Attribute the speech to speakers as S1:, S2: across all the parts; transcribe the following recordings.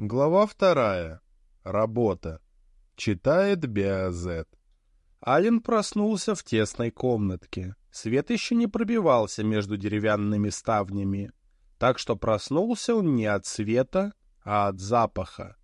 S1: Глава вторая. Работа. Читает Биазет. Ален проснулся в тесной комнатке. Свет еще не пробивался между деревянными ставнями, так что проснулся он не от света, а от запаха.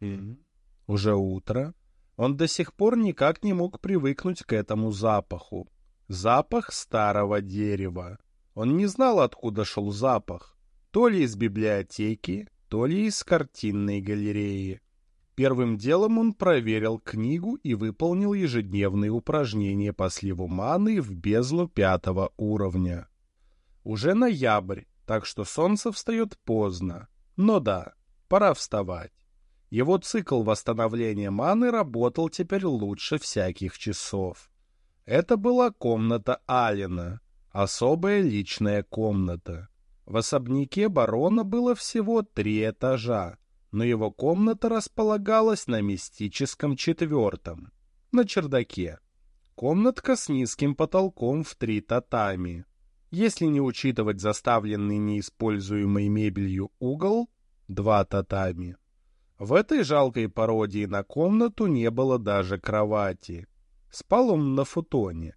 S1: Mm-hmm. Уже утро. Он до сих пор никак не мог привыкнуть к этому запаху. Запах старого дерева. Он не знал, откуда шел запах. То ли из библиотеки, то ли из картинной галереи. Первым делом он проверил книгу и выполнил ежедневные упражнения по сливу маны в бездну пятого уровня. Уже ноябрь, так что солнце встает поздно. Но да, пора вставать. Его цикл восстановления маны работал теперь лучше всяких часов. Это была комната Алина, особая личная комната. В особняке барона было всего три этажа, но его комната располагалась на мистическом четвертом, на чердаке. Комнатка с низким потолком в три татами. Если не учитывать заставленный неиспользуемой мебелью угол, два татами. В этой жалкой пародии на комнату не было даже кровати. Спал он на футоне.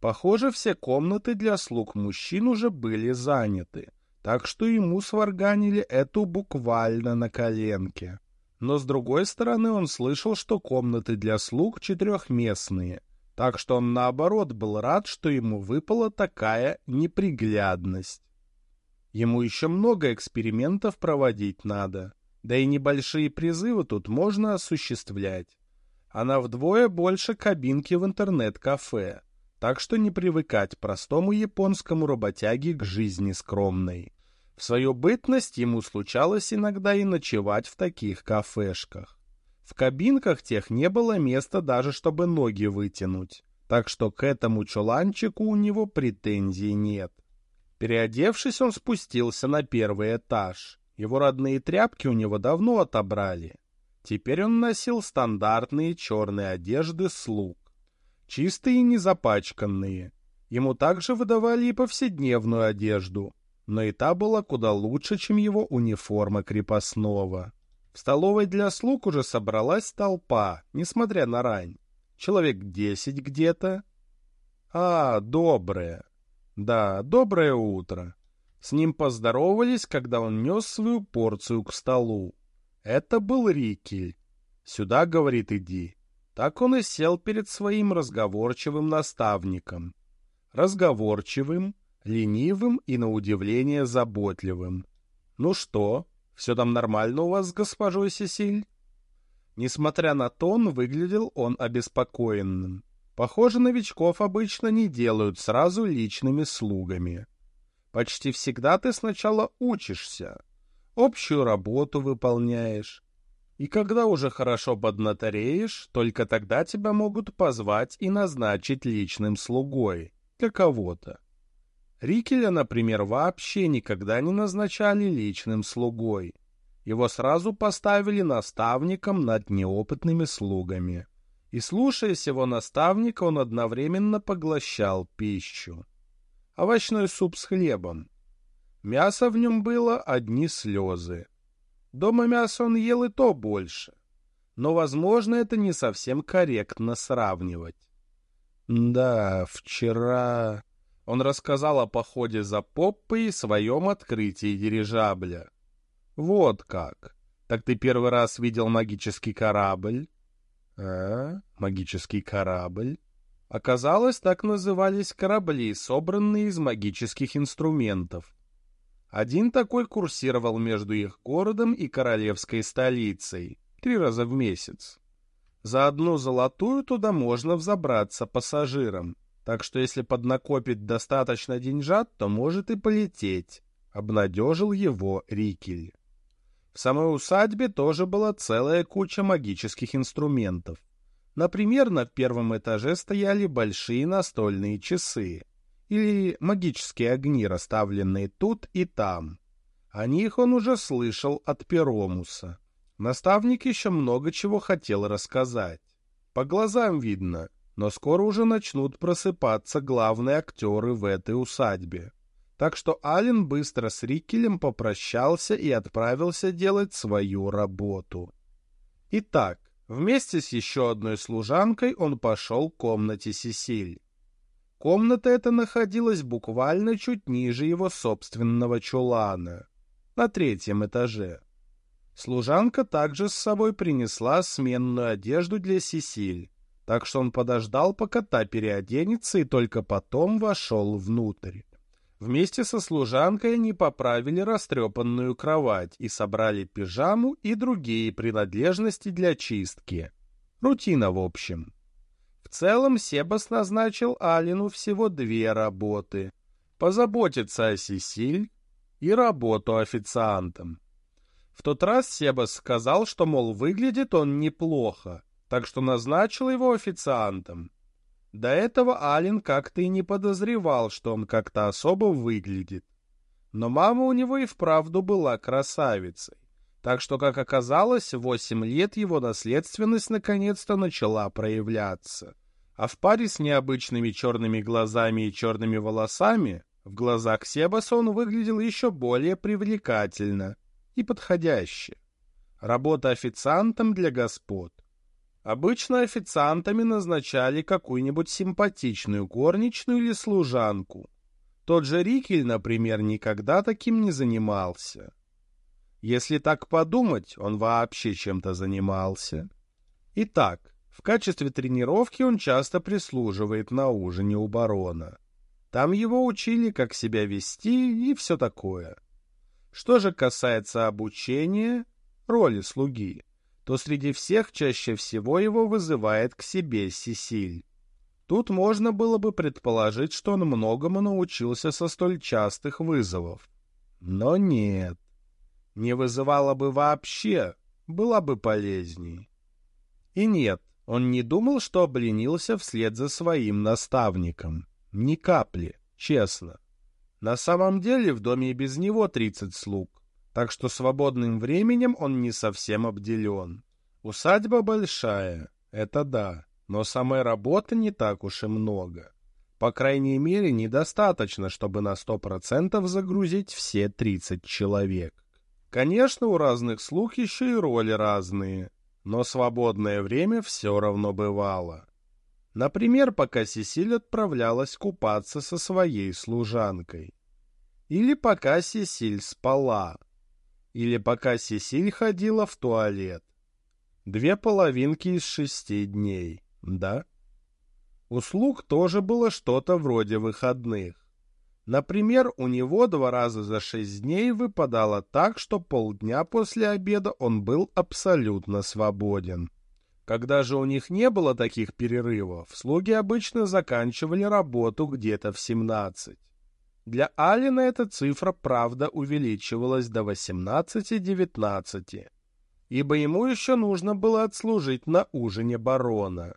S1: Похоже, все комнаты для слуг мужчин уже были заняты так что ему сварганили эту буквально на коленке. Но с другой стороны он слышал, что комнаты для слуг четырехместные, так что он наоборот был рад, что ему выпала такая неприглядность. Ему еще много экспериментов проводить надо, да и небольшие призывы тут можно осуществлять. Она вдвое больше кабинки в интернет-кафе, так что не привыкать простому японскому работяге к жизни скромной. В свою бытность ему случалось иногда и ночевать в таких кафешках. В кабинках тех не было места даже, чтобы ноги вытянуть, так что к этому чуланчику у него претензий нет. Переодевшись, он спустился на первый этаж. Его родные тряпки у него давно отобрали. Теперь он носил стандартные черные одежды слуг. Чистые и незапачканные. Ему также выдавали и повседневную одежду, но и та была куда лучше, чем его униформа крепостного. В столовой для слуг уже собралась толпа, несмотря на рань. Человек десять где-то. А, доброе. Да, доброе утро. С ним поздоровались, когда он нес свою порцию к столу. Это был Рикель. «Сюда, — говорит, — иди». Так он и сел перед своим разговорчивым наставником. Разговорчивым, ленивым и, на удивление, заботливым. «Ну что, все там нормально у вас с госпожой Сесиль?» Несмотря на тон, выглядел он обеспокоенным. Похоже, новичков обычно не делают сразу личными слугами. Почти всегда ты сначала учишься, общую работу выполняешь, и когда уже хорошо поднатореешь, только тогда тебя могут позвать и назначить личным слугой для кого-то. Рикеля, например, вообще никогда не назначали личным слугой. Его сразу поставили наставником над неопытными слугами. И, слушаясь его наставника, он одновременно поглощал пищу. Овощной суп с хлебом. Мясо в нем было одни слезы. Дома мясо он ел и то больше. Но, возможно, это не совсем корректно сравнивать. Да, вчера... Он рассказал о походе за Поппой и своем открытии дирижабля. «Вот как. Так ты первый раз видел магический корабль?» «А? Магический корабль?» Оказалось, так назывались корабли, собранные из магических инструментов. Один такой курсировал между их городом и королевской столицей три раза в месяц. За одну золотую туда можно взобраться пассажирам, так что если поднакопить достаточно деньжат, то может и полететь, — обнадежил его Рикель. В самой усадьбе тоже была целая куча магических инструментов. Например, на первом этаже стояли большие настольные часы или магические огни, расставленные тут и там. О них он уже слышал от Перомуса. Наставник еще много чего хотел рассказать. По глазам видно, но скоро уже начнут просыпаться главные актеры в этой усадьбе. Так что Ален быстро с Рикелем попрощался и отправился делать свою работу. Итак, вместе с еще одной служанкой он пошел к комнате Сесиль. Комната эта находилась буквально чуть ниже его собственного чулана, на третьем этаже. Служанка также с собой принесла сменную одежду для Сесиль, так что он подождал, пока та переоденется, и только потом вошел внутрь. Вместе со служанкой они поправили растрепанную кровать и собрали пижаму и другие принадлежности для чистки. Рутина, в общем. В целом Себас назначил Алину всего две работы. Позаботиться о Сесиль и работу официантом. В тот раз Себас сказал, что, мол, выглядит он неплохо, так что назначил его официантом. До этого Ален как-то и не подозревал, что он как-то особо выглядит. Но мама у него и вправду была красавицей. Так что, как оказалось, в восемь лет его наследственность наконец-то начала проявляться. А в паре с необычными черными глазами и черными волосами в глазах Себаса он выглядел еще более привлекательно и подходяще. Работа официантом для господ. Обычно официантами назначали какую-нибудь симпатичную горничную или служанку. Тот же Рикель, например, никогда таким не занимался. Если так подумать, он вообще чем-то занимался. Итак, в качестве тренировки он часто прислуживает на ужине у барона. Там его учили, как себя вести и все такое. Что же касается обучения, роли слуги, то среди всех чаще всего его вызывает к себе Сесиль. Тут можно было бы предположить, что он многому научился со столь частых вызовов. Но нет не вызывала бы вообще, была бы полезней. И нет, он не думал, что обленился вслед за своим наставником. Ни капли, честно. На самом деле в доме и без него тридцать слуг, так что свободным временем он не совсем обделен. Усадьба большая, это да, но самой работы не так уж и много. По крайней мере, недостаточно, чтобы на сто процентов загрузить все тридцать человек. Конечно, у разных слуг еще и роли разные, но свободное время все равно бывало. Например, пока Сесиль отправлялась купаться со своей служанкой. Или пока Сесиль спала. Или пока Сесиль ходила в туалет. Две половинки из шести дней, да? У слуг тоже было что-то вроде выходных. Например, у него два раза за шесть дней выпадало так, что полдня после обеда он был абсолютно свободен. Когда же у них не было таких перерывов, слуги обычно заканчивали работу где-то в 17. Для Алина эта цифра, правда, увеличивалась до 18-19, ибо ему еще нужно было отслужить на ужине барона.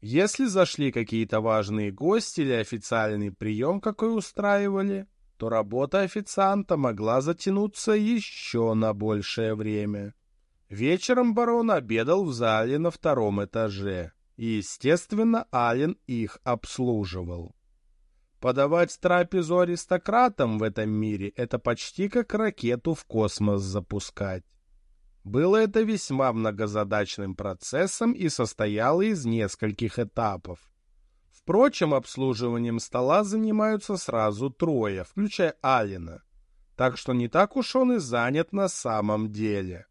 S1: Если зашли какие-то важные гости или официальный прием какой устраивали, то работа официанта могла затянуться еще на большее время. Вечером барон обедал в зале на втором этаже, и, естественно, Ален их обслуживал. Подавать трапезу аристократам в этом мире — это почти как ракету в космос запускать. Было это весьма многозадачным процессом и состояло из нескольких этапов. Впрочем, обслуживанием стола занимаются сразу трое, включая Алина. Так что не так уж он и занят на самом деле.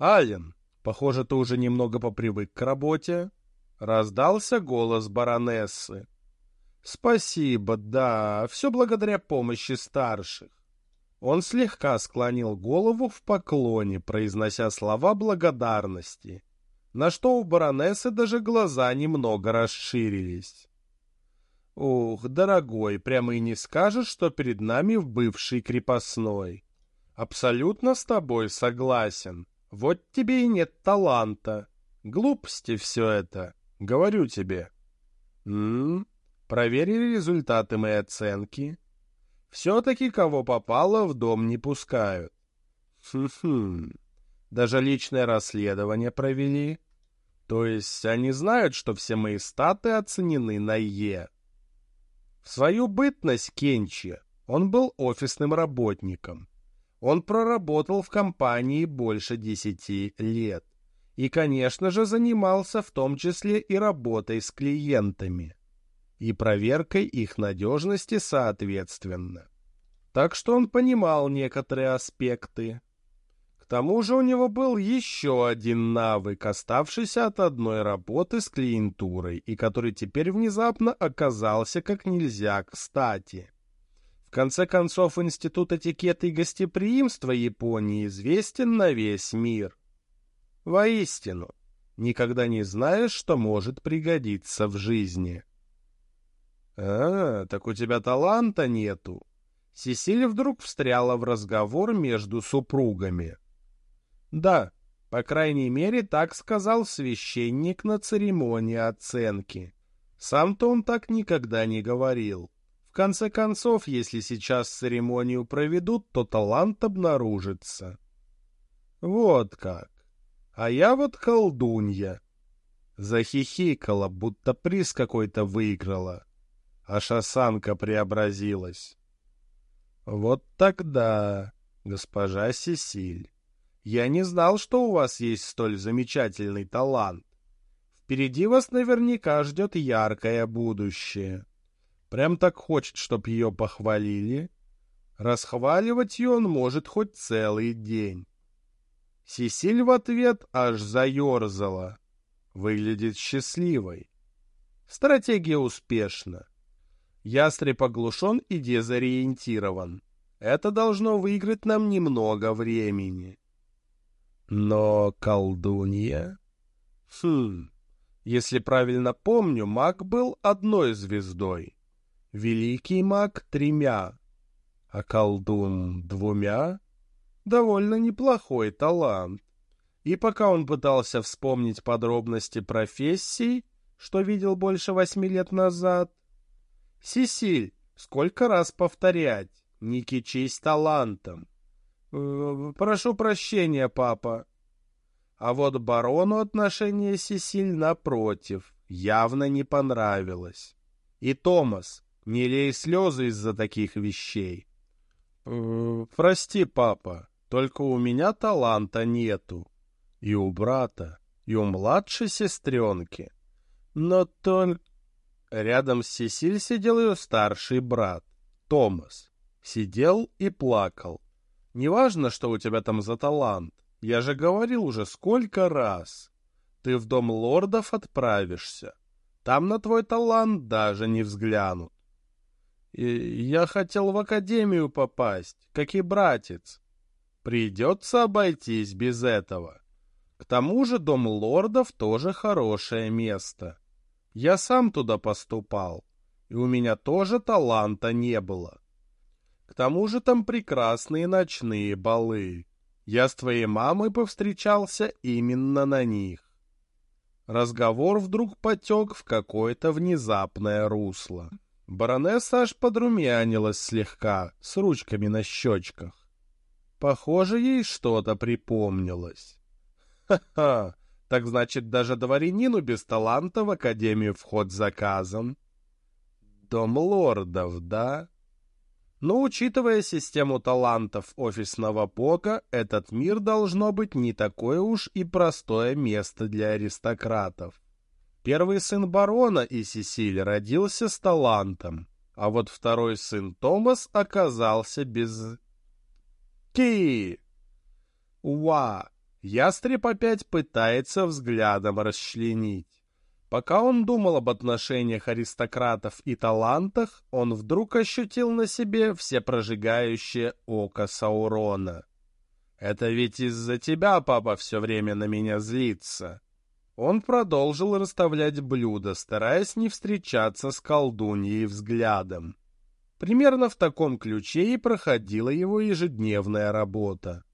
S1: «Ален, похоже, ты уже немного попривык к работе?» Раздался голос баронессы. «Спасибо, да, все благодаря помощи старших. Он слегка склонил голову в поклоне, произнося слова благодарности, на что у баронессы даже глаза немного расширились. «Ух, дорогой, прямо и не скажешь, что перед нами в бывший крепостной. Абсолютно с тобой согласен. Вот тебе и нет таланта. Глупости все это, говорю тебе». «М-м, проверили результаты моей оценки?» Все-таки кого попало в дом не пускают. Хм-хм. Даже личное расследование провели. То есть они знают, что все мои статы оценены на Е. В свою бытность Кенчи он был офисным работником. Он проработал в компании больше десяти лет. И, конечно же, занимался в том числе и работой с клиентами. И проверкой их надежности соответственно. Так что он понимал некоторые аспекты. К тому же у него был еще один навык, оставшийся от одной работы с клиентурой, и который теперь внезапно оказался как нельзя кстати. В конце концов, Институт этикета и гостеприимства Японии известен на весь мир. Воистину, никогда не знаешь, что может пригодиться в жизни. «А, так у тебя таланта нету?» Сесилия вдруг встряла в разговор между супругами. «Да, по крайней мере, так сказал священник на церемонии оценки. Сам-то он так никогда не говорил. В конце концов, если сейчас церемонию проведут, то талант обнаружится». «Вот как!» А я вот колдунья. Захихикала, будто приз какой-то выиграла. А шасанка преобразилась. Вот тогда, госпожа Сесиль, я не знал, что у вас есть столь замечательный талант. Впереди вас наверняка ждет яркое будущее. Прям так хочет, чтоб ее похвалили. Расхваливать ее он может хоть целый день. Сесиль в ответ аж заерзала. Выглядит счастливой. Стратегия успешна. Ястреб оглушен и дезориентирован. Это должно выиграть нам немного времени. Но колдунья... Хм... Если правильно помню, маг был одной звездой. Великий маг — тремя, а колдун — двумя довольно неплохой талант. И пока он пытался вспомнить подробности профессии, что видел больше восьми лет назад... Сисиль, сколько раз повторять, не кичись талантом. Э, прошу прощения, папа. А вот барону отношение Сисиль, напротив, явно не понравилось. И Томас, не лей слезы из-за таких вещей. «Э, «Прости, папа, только у меня таланта нету. И у брата, и у младшей сестренки. Но только... Рядом с Сесиль сидел ее старший брат, Томас. Сидел и плакал. Неважно, что у тебя там за талант. Я же говорил уже сколько раз. Ты в дом лордов отправишься. Там на твой талант даже не взглянут. И я хотел в академию попасть, как и братец. Придется обойтись без этого. К тому же дом лордов тоже хорошее место. Я сам туда поступал, и у меня тоже таланта не было. К тому же там прекрасные ночные балы. Я с твоей мамой повстречался именно на них. Разговор вдруг потек в какое-то внезапное русло. Баронесса аж подрумянилась слегка, с ручками на щечках. Похоже, ей что-то припомнилось. Ха-ха, так значит, даже дворянину без таланта в Академию вход заказан. Дом лордов, да? Но, учитывая систему талантов офисного пока, этот мир должно быть не такое уж и простое место для аристократов. Первый сын барона и Сесиль родился с талантом, а вот второй сын Томас оказался без Ки! Уа! Ястреб опять пытается взглядом расчленить. Пока он думал об отношениях аристократов и талантах, он вдруг ощутил на себе всепрожигающее око Саурона. «Это ведь из-за тебя папа все время на меня злится». Он продолжил расставлять блюда, стараясь не встречаться с колдуньей взглядом. Примерно в таком ключе и проходила его ежедневная работа.